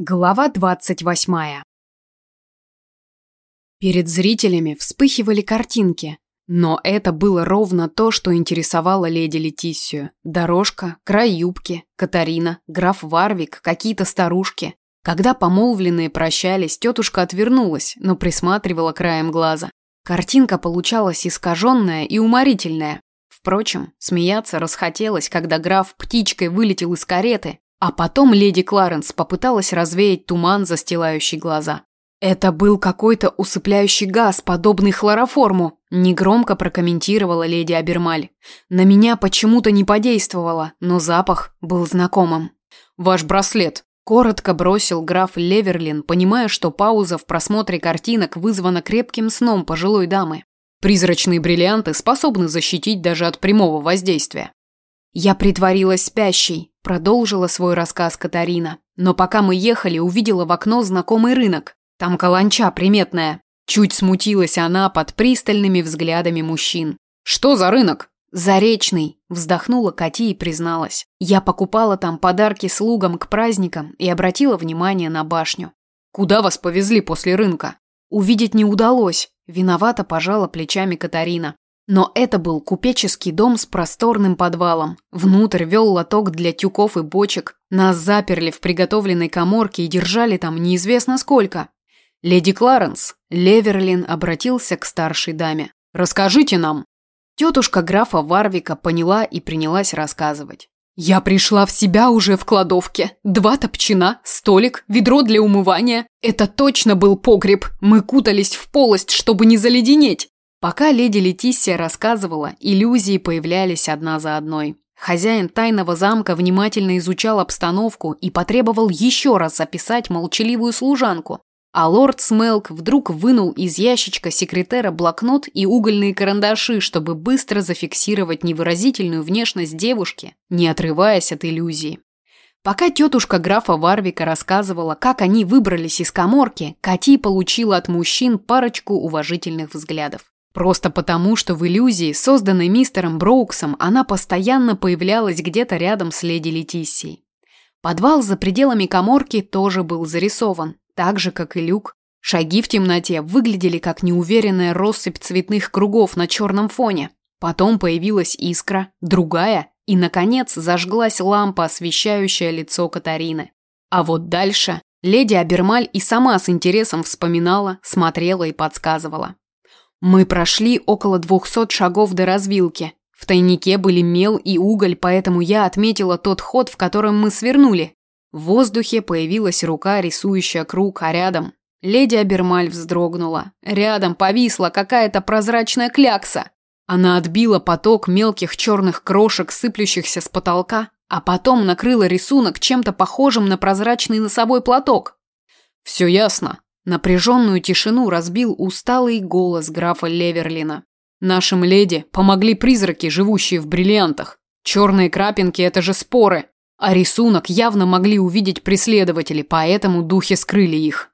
Глава двадцать восьмая. Перед зрителями вспыхивали картинки, но это было ровно то, что интересовало леди Летиссию. Дорожка, край юбки, Катарина, граф Варвик, какие-то старушки. Когда помолвленные прощались, тетушка отвернулась, но присматривала краем глаза. Картинка получалась искаженная и уморительная. Впрочем, смеяться расхотелось, когда граф птичкой вылетел из кареты, а потом леди Кларенс попыталась развеять туман, застилающий глаза. Это был какой-то усыпляющий газ, подобный хлороформу, негромко прокомментировала леди Абермаль. На меня почему-то не подействовало, но запах был знакомым. Ваш браслет, коротко бросил граф Леверлин, понимая, что пауза в просмотре картинок вызвана крепким сном пожилой дамы. Призрачные бриллианты способны защитить даже от прямого воздействия. Я притворилась спящей, продолжила свой рассказ Катарина. Но пока мы ехали, увидела в окно знакомый рынок. Там каланча приметная. Чуть смутилась она под пристальными взглядами мужчин. Что за рынок? Заречный, вздохнула Кати и призналась. Я покупала там подарки слугам к праздникам и обратила внимание на башню. Куда вас повезли после рынка? Увидеть не удалось. Виновато пожала плечами Катарина. Но это был купеческий дом с просторным подвалом. Внутрь вел лоток для тюков и бочек. Нас заперли в приготовленной коморке и держали там неизвестно сколько. Леди Кларенс, Леверлин обратился к старшей даме. «Расскажите нам». Тетушка графа Варвика поняла и принялась рассказывать. «Я пришла в себя уже в кладовке. Два топчина, столик, ведро для умывания. Это точно был погреб. Мы кутались в полость, чтобы не заледенеть. Пока леди Летиссия рассказывала, иллюзии появлялись одна за одной. Хозяин тайного замка внимательно изучал обстановку и потребовал еще раз описать молчаливую служанку. А лорд Смелк вдруг вынул из ящичка секретера блокнот и угольные карандаши, чтобы быстро зафиксировать невыразительную внешность девушки, не отрываясь от иллюзии. Пока тетушка графа Варвика рассказывала, как они выбрались из коморки, Кати получила от мужчин парочку уважительных взглядов. Просто потому, что в иллюзии, созданной мистером Броуксом, она постоянно появлялась где-то рядом с леди Летиссией. Подвал за пределами коморки тоже был зарисован, так же, как и люк. Шаги в темноте выглядели как неуверенная россыпь цветных кругов на черном фоне. Потом появилась искра, другая, и, наконец, зажглась лампа, освещающая лицо Катарины. А вот дальше леди Абермаль и сама с интересом вспоминала, смотрела и подсказывала. Мы прошли около двухсот шагов до развилки. В тайнике были мел и уголь, поэтому я отметила тот ход, в котором мы свернули. В воздухе появилась рука, рисующая круг, а рядом... Леди Абермаль вздрогнула. Рядом повисла какая-то прозрачная клякса. Она отбила поток мелких черных крошек, сыплющихся с потолка, а потом накрыла рисунок чем-то похожим на прозрачный носовой платок. «Все ясно», Напряженную тишину разбил усталый голос графа Леверлина. Нашим леди помогли призраки, живущие в бриллиантах. Черные крапинки – это же споры. А рисунок явно могли увидеть преследователи, поэтому духи скрыли их.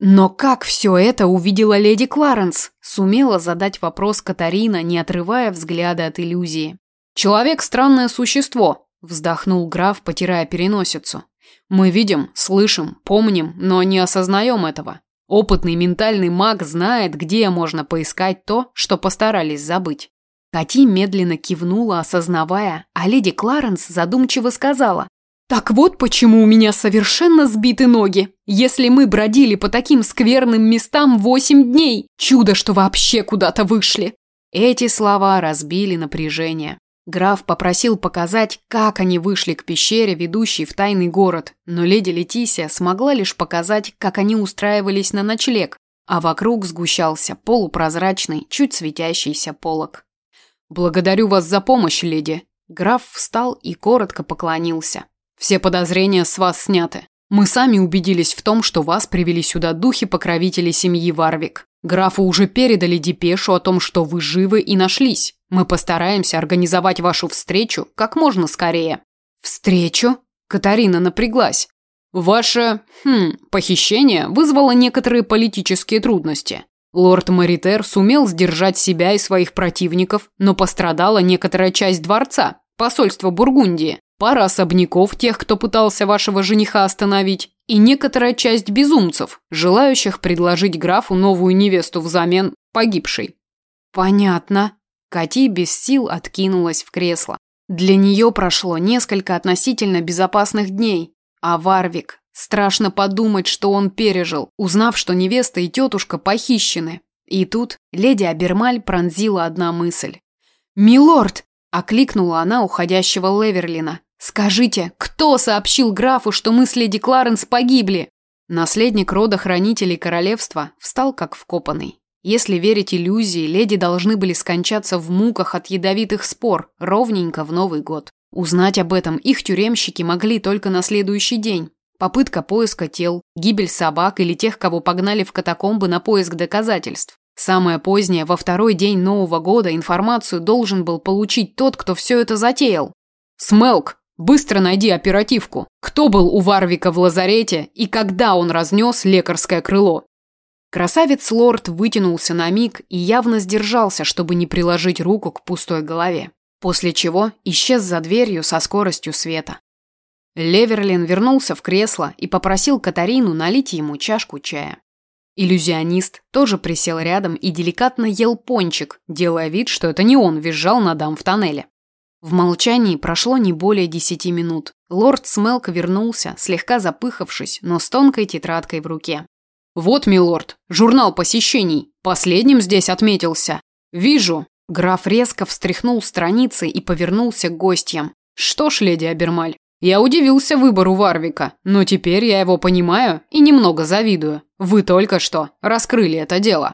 Но как все это увидела леди Кларенс? Сумела задать вопрос Катарина, не отрывая взгляда от иллюзии. «Человек – странное существо», – вздохнул граф, потирая переносицу. Мы видим, слышим, помним, но не осознаем этого. Опытный ментальный маг знает, где можно поискать то, что постарались забыть. Кати медленно кивнула, осознавая, а леди Кларенс задумчиво сказала. «Так вот почему у меня совершенно сбиты ноги. Если мы бродили по таким скверным местам восемь дней, чудо, что вообще куда-то вышли». Эти слова разбили напряжение. Граф попросил показать, как они вышли к пещере, ведущей в тайный город, но леди Летисия смогла лишь показать, как они устраивались на ночлег, а вокруг сгущался полупрозрачный, чуть светящийся полог. «Благодарю вас за помощь, леди!» Граф встал и коротко поклонился. «Все подозрения с вас сняты. Мы сами убедились в том, что вас привели сюда духи-покровители семьи Варвик. Графу уже передали депешу о том, что вы живы и нашлись. Мы постараемся организовать вашу встречу как можно скорее. Встречу? Катарина напряглась. Ваше, хм, похищение вызвало некоторые политические трудности. Лорд Маритер сумел сдержать себя и своих противников, но пострадала некоторая часть дворца, посольство Бургундии, пара особняков тех, кто пытался вашего жениха остановить, и некоторая часть безумцев, желающих предложить графу новую невесту взамен погибшей. Понятно. Кати без сил откинулась в кресло. Для нее прошло несколько относительно безопасных дней, а Варвик, страшно подумать, что он пережил, узнав, что невеста и тетушка похищены. И тут леди Абермаль пронзила одна мысль. «Милорд!» – окликнула она уходящего Леверлина. «Скажите, кто сообщил графу, что мы с леди Кларенс погибли?» Наследник рода хранителей королевства встал как вкопанный. Если верить иллюзии, леди должны были скончаться в муках от ядовитых спор ровненько в Новый год. Узнать об этом их тюремщики могли только на следующий день. Попытка поиска тел, гибель собак или тех, кого погнали в катакомбы на поиск доказательств. Самое позднее, во второй день Нового года, информацию должен был получить тот, кто все это затеял. «Смелк, быстро найди оперативку. Кто был у Варвика в лазарете и когда он разнес лекарское крыло?» Красавец-лорд вытянулся на миг и явно сдержался, чтобы не приложить руку к пустой голове, после чего исчез за дверью со скоростью света. Леверлин вернулся в кресло и попросил Катарину налить ему чашку чая. Иллюзионист тоже присел рядом и деликатно ел пончик, делая вид, что это не он визжал на дам в тоннеле. В молчании прошло не более десяти минут. Лорд Смелк вернулся, слегка запыхавшись, но с тонкой тетрадкой в руке. «Вот, милорд, журнал посещений. Последним здесь отметился. Вижу». Граф резко встряхнул страницы и повернулся к гостям. «Что ж, леди Абермаль, я удивился выбору Варвика, но теперь я его понимаю и немного завидую. Вы только что раскрыли это дело».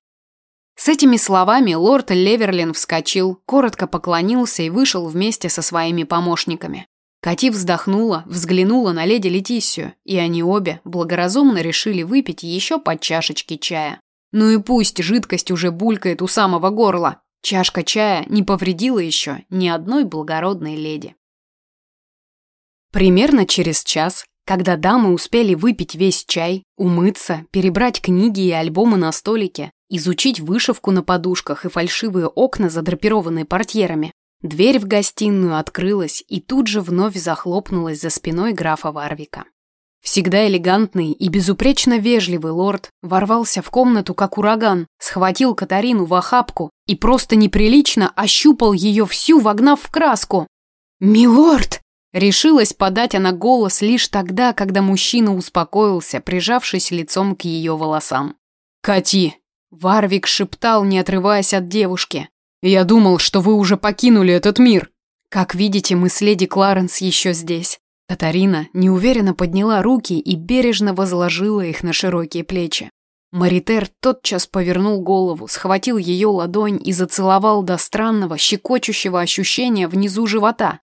С этими словами лорд Леверлин вскочил, коротко поклонился и вышел вместе со своими помощниками. Кати вздохнула, взглянула на леди Летисию, и они обе благоразумно решили выпить еще по чашечке чая. Ну и пусть жидкость уже булькает у самого горла. Чашка чая не повредила еще ни одной благородной леди. Примерно через час, когда дамы успели выпить весь чай, умыться, перебрать книги и альбомы на столике, изучить вышивку на подушках и фальшивые окна, задрапированные портьерами, Дверь в гостиную открылась и тут же вновь захлопнулась за спиной графа Варвика. Всегда элегантный и безупречно вежливый лорд ворвался в комнату как ураган, схватил Катарину в охапку и просто неприлично ощупал ее всю, вогнав в краску. «Милорд!» Решилась подать она голос лишь тогда, когда мужчина успокоился, прижавшись лицом к ее волосам. «Кати!» Варвик шептал, не отрываясь от девушки. Я думал, что вы уже покинули этот мир. Как видите, мы с леди Кларенс еще здесь. Катарина неуверенно подняла руки и бережно возложила их на широкие плечи. Маритер тотчас повернул голову, схватил ее ладонь и зацеловал до странного, щекочущего ощущения внизу живота.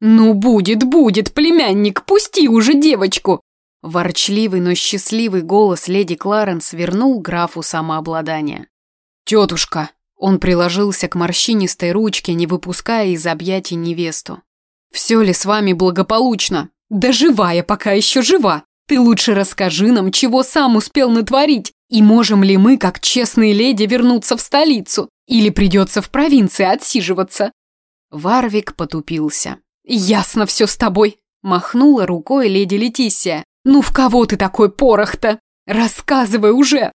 «Ну, будет, будет, племянник, пусти уже девочку!» Ворчливый, но счастливый голос леди Кларенс вернул графу самообладание. «Тетушка!» Он приложился к морщинистой ручке, не выпуская из объятий невесту. «Все ли с вами благополучно? Да живая пока еще жива! Ты лучше расскажи нам, чего сам успел натворить, и можем ли мы, как честные леди, вернуться в столицу? Или придется в провинции отсиживаться?» Варвик потупился. «Ясно все с тобой!» – махнула рукой леди Летисия. «Ну в кого ты такой порох-то? Рассказывай уже!»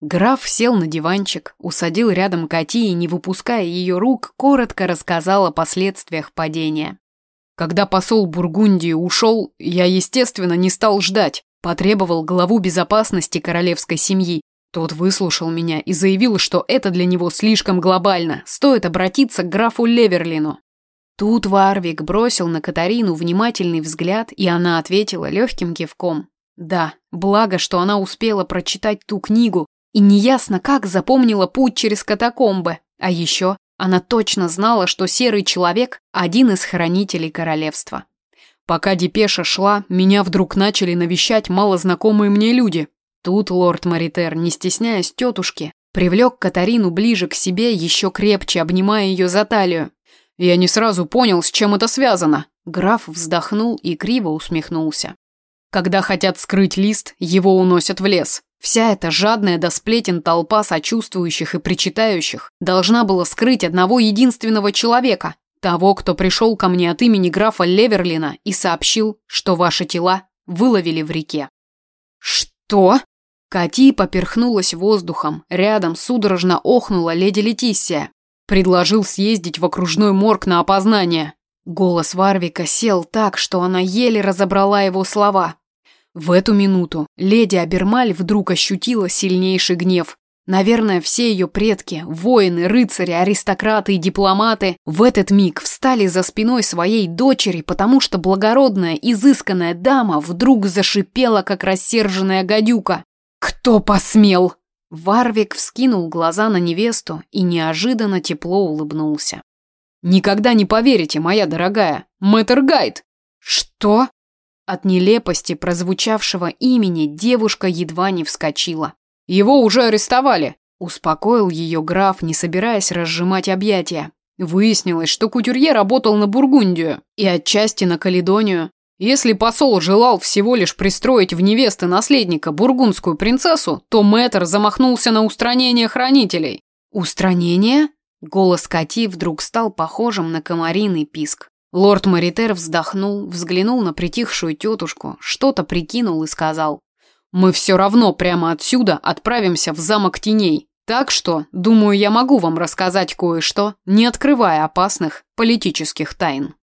Граф сел на диванчик, усадил рядом Кати и, не выпуская ее рук, коротко рассказал о последствиях падения. Когда посол Бургундии ушел, я, естественно, не стал ждать, потребовал главу безопасности королевской семьи. Тот выслушал меня и заявил, что это для него слишком глобально, стоит обратиться к графу Леверлину. Тут Варвик бросил на Катарину внимательный взгляд, и она ответила легким кивком. Да, благо, что она успела прочитать ту книгу, и неясно как запомнила путь через катакомбы. А еще она точно знала, что серый человек – один из хранителей королевства. Пока депеша шла, меня вдруг начали навещать малознакомые мне люди. Тут лорд Маритер, не стесняясь тетушки, привлек Катарину ближе к себе, еще крепче обнимая ее за талию. Я не сразу понял, с чем это связано. Граф вздохнул и криво усмехнулся. Когда хотят скрыть лист, его уносят в лес. Вся эта жадная до сплетен толпа сочувствующих и причитающих должна была скрыть одного единственного человека, того, кто пришел ко мне от имени графа Леверлина и сообщил, что ваши тела выловили в реке. «Что?» Кати поперхнулась воздухом. Рядом судорожно охнула леди Летиссия. Предложил съездить в окружной морг на опознание. Голос Варвика сел так, что она еле разобрала его слова. В эту минуту леди Абермаль вдруг ощутила сильнейший гнев. Наверное, все ее предки, воины, рыцари, аристократы и дипломаты в этот миг встали за спиной своей дочери, потому что благородная, изысканная дама вдруг зашипела, как рассерженная гадюка. «Кто посмел?» Варвик вскинул глаза на невесту и неожиданно тепло улыбнулся. «Никогда не поверите, моя дорогая! Мэтр Гайд!» «Что?» От нелепости прозвучавшего имени девушка едва не вскочила. «Его уже арестовали!» Успокоил ее граф, не собираясь разжимать объятия. Выяснилось, что Кутюрье работал на Бургундию и отчасти на Каледонию, если посол желал всего лишь пристроить в невесты наследника бургундскую принцессу, то мэтр замахнулся на устранение хранителей. Устранение? Голос Кати вдруг стал похожим на комариный писк. Лорд Маритер вздохнул, взглянул на притихшую тетушку, что-то прикинул и сказал. «Мы все равно прямо отсюда отправимся в замок теней. Так что, думаю, я могу вам рассказать кое-что, не открывая опасных политических тайн».